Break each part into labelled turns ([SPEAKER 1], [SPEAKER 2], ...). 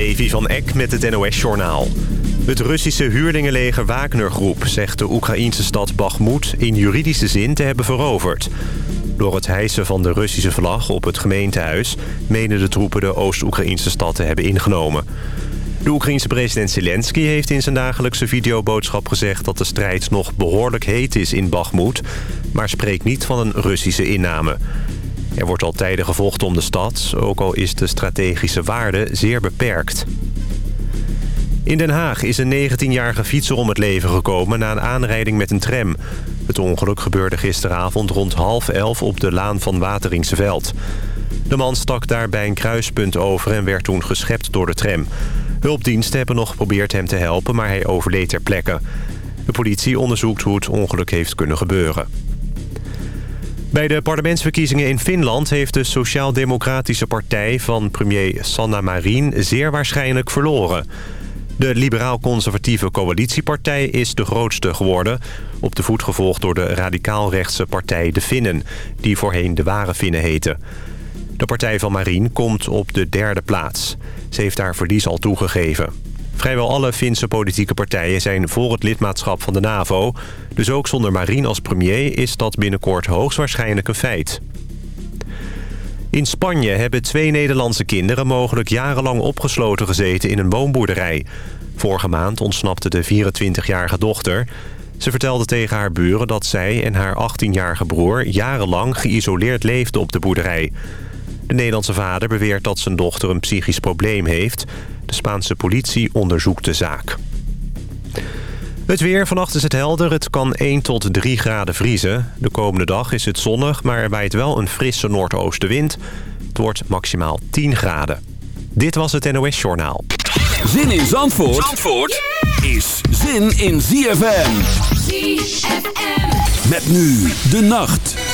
[SPEAKER 1] Levi van Eck met het NOS-journaal. Het Russische huurlingenleger Wagner-groep zegt de Oekraïnse stad Bakhmut in juridische zin te hebben veroverd. Door het hijsen van de Russische vlag op het gemeentehuis... menen de troepen de Oost-Oekraïnse stad te hebben ingenomen. De Oekraïense president Zelensky heeft in zijn dagelijkse videoboodschap gezegd... dat de strijd nog behoorlijk heet is in Bakhmut... maar spreekt niet van een Russische inname. Er wordt al tijden gevochten om de stad, ook al is de strategische waarde zeer beperkt. In Den Haag is een 19-jarige fietser om het leven gekomen na een aanrijding met een tram. Het ongeluk gebeurde gisteravond rond half elf op de laan van Wateringseveld. De man stak daar bij een kruispunt over en werd toen geschept door de tram. Hulpdiensten hebben nog geprobeerd hem te helpen, maar hij overleed ter plekke. De politie onderzoekt hoe het ongeluk heeft kunnen gebeuren. Bij de parlementsverkiezingen in Finland heeft de Sociaal-Democratische Partij van premier Sanna Marin zeer waarschijnlijk verloren. De liberaal-conservatieve coalitiepartij is de grootste geworden... op de voet gevolgd door de radicaal-rechtse partij De Finnen... die voorheen de Ware Finnen heette. De partij van Marin komt op de derde plaats. Ze heeft haar verlies al toegegeven. Vrijwel alle Finse politieke partijen zijn voor het lidmaatschap van de NAVO. Dus ook zonder Marine als premier is dat binnenkort hoogstwaarschijnlijk een feit. In Spanje hebben twee Nederlandse kinderen mogelijk jarenlang opgesloten gezeten in een woonboerderij. Vorige maand ontsnapte de 24-jarige dochter. Ze vertelde tegen haar buren dat zij en haar 18-jarige broer jarenlang geïsoleerd leefden op de boerderij. De Nederlandse vader beweert dat zijn dochter een psychisch probleem heeft. De Spaanse politie onderzoekt de zaak. Het weer, vannacht is het helder. Het kan 1 tot 3 graden vriezen. De komende dag is het zonnig, maar er waait wel een frisse noordoostenwind. Het wordt maximaal 10 graden. Dit was het NOS Journaal.
[SPEAKER 2] Zin in Zandvoort, Zandvoort is zin in ZFM. ZFM. Met nu de nacht.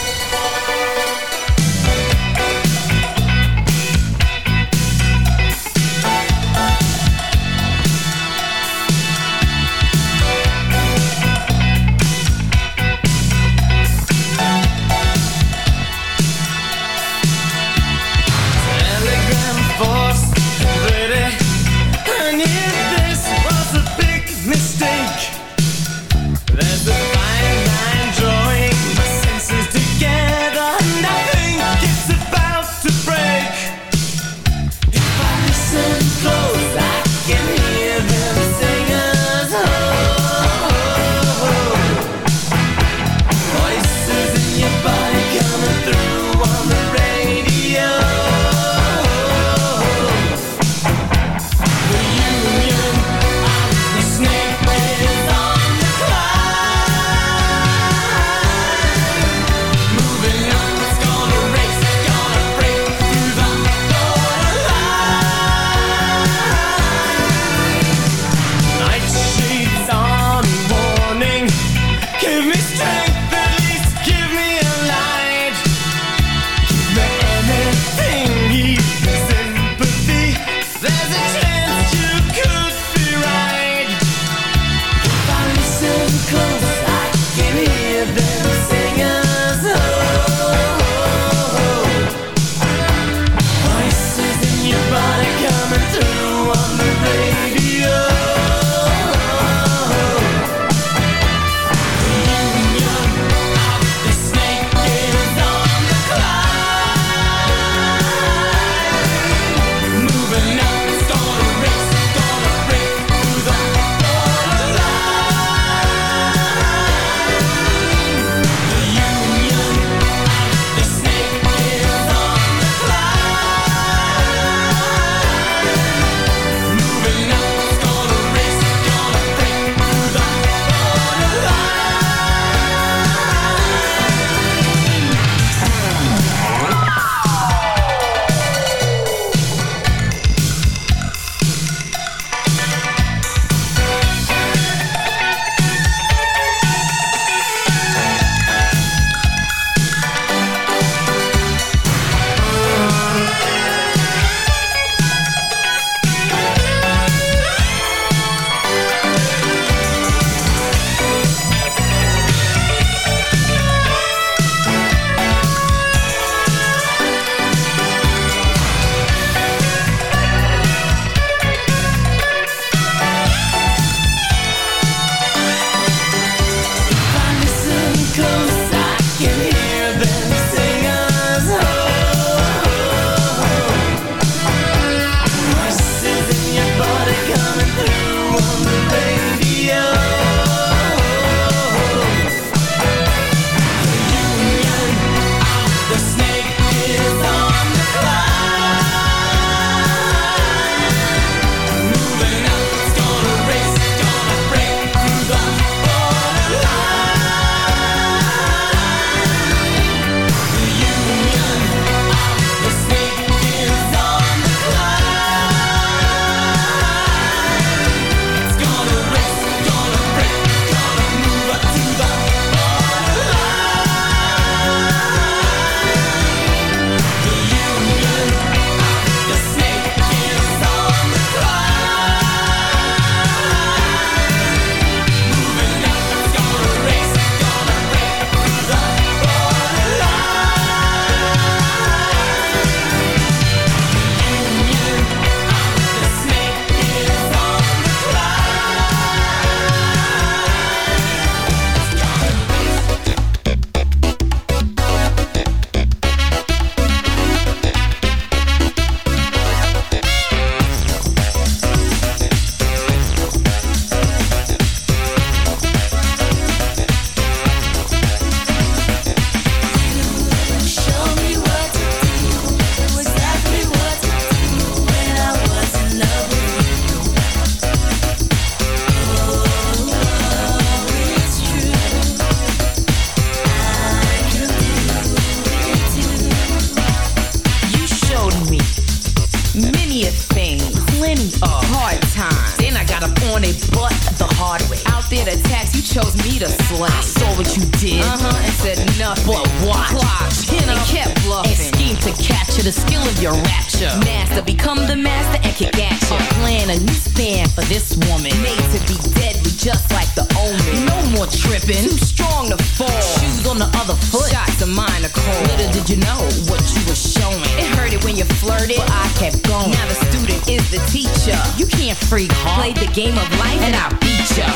[SPEAKER 3] the teacher. You can't freak, huh? Play the game of life and I'll beat ya.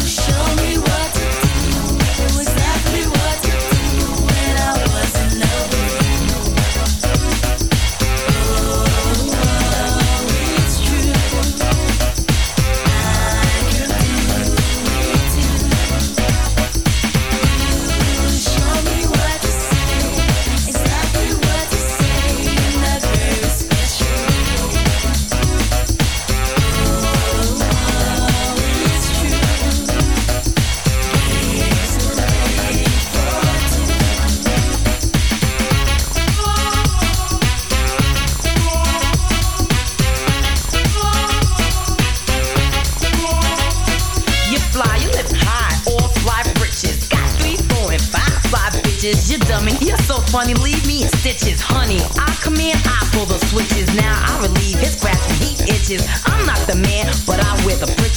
[SPEAKER 3] Show me what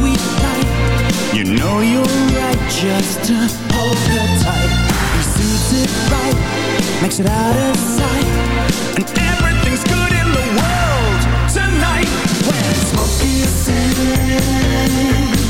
[SPEAKER 3] sweet life You know you're right Just to
[SPEAKER 4] hold her tight. He suits it right Makes it out of sight. And everything's good in the world Tonight. When smoke is in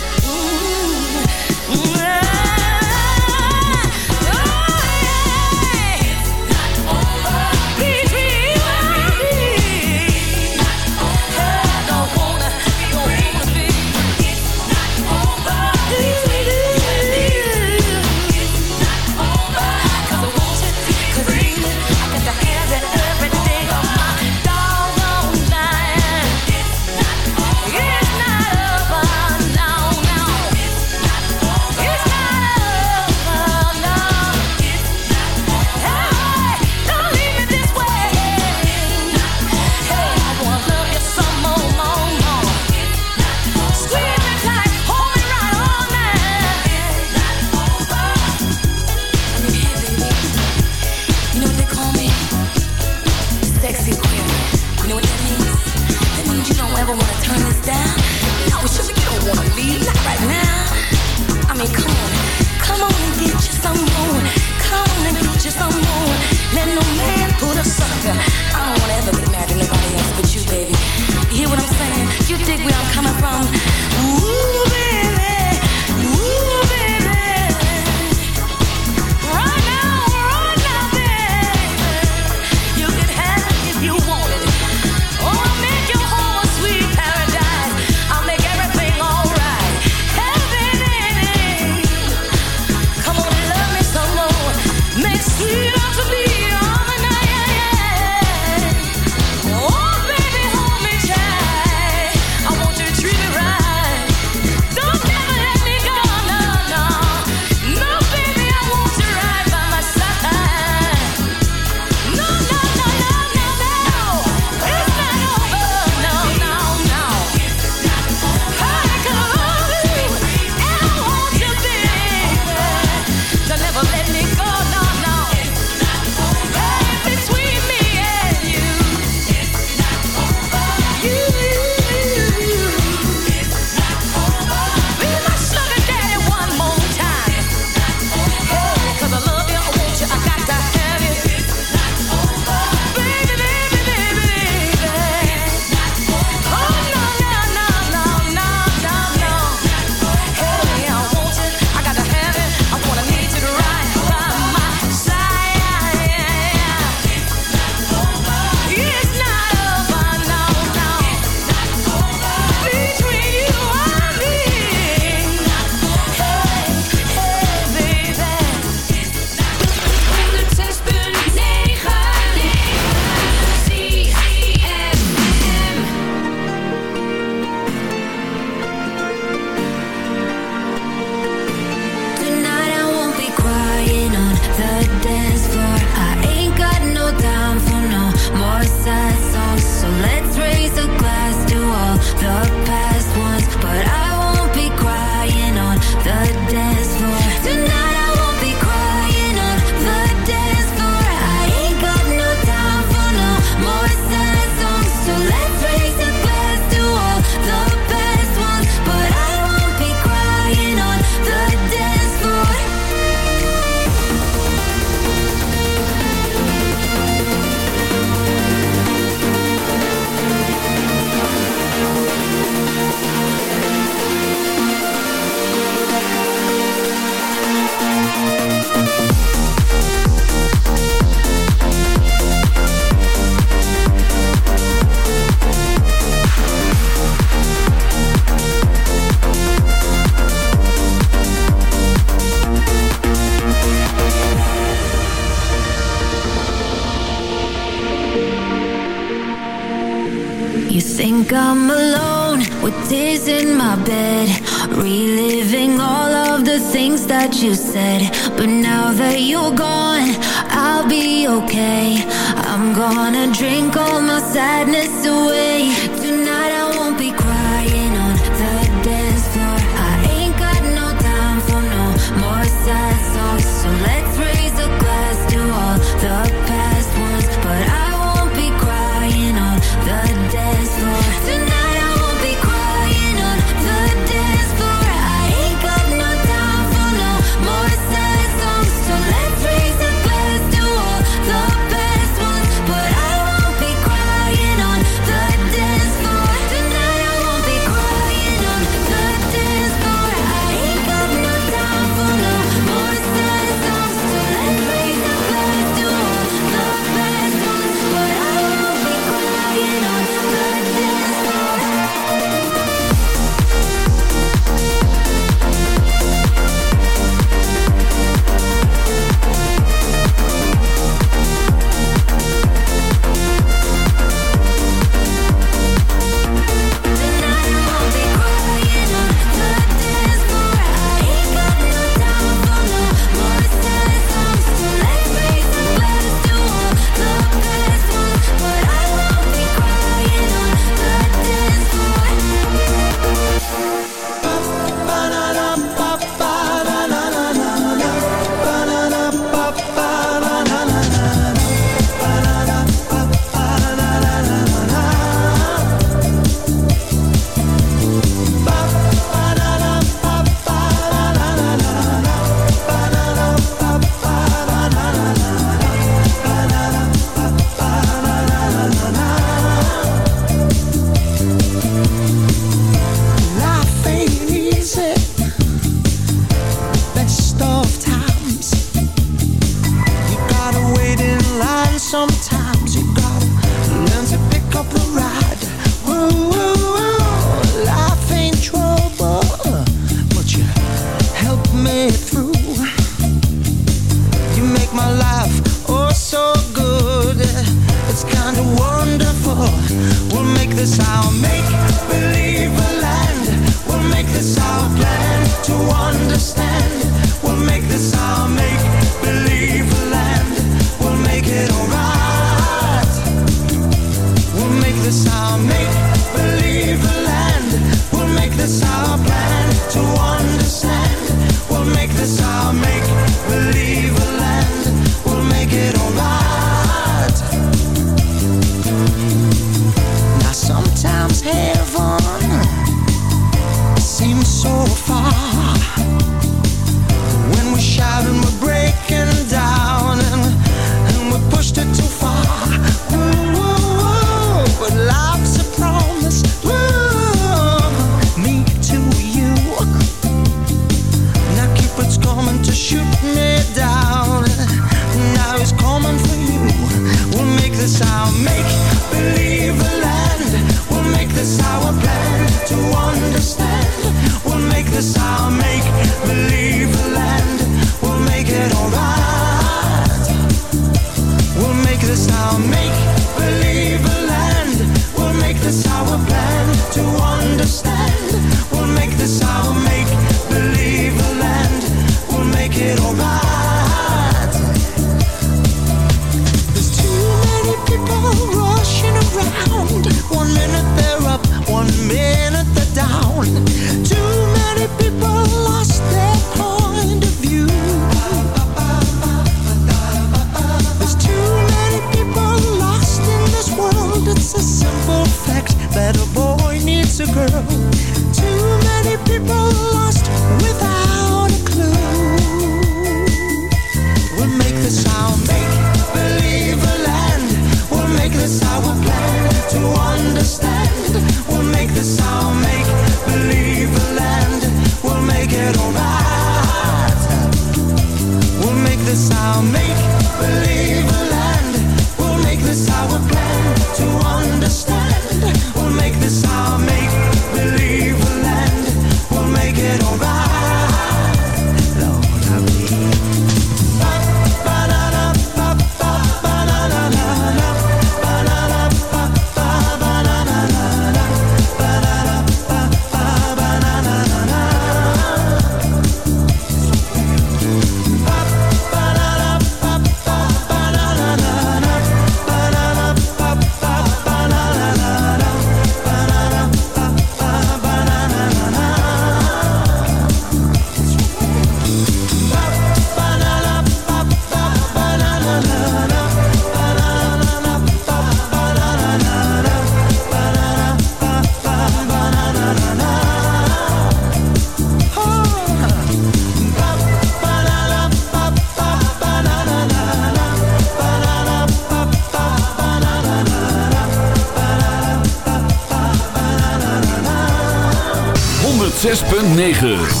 [SPEAKER 2] 9.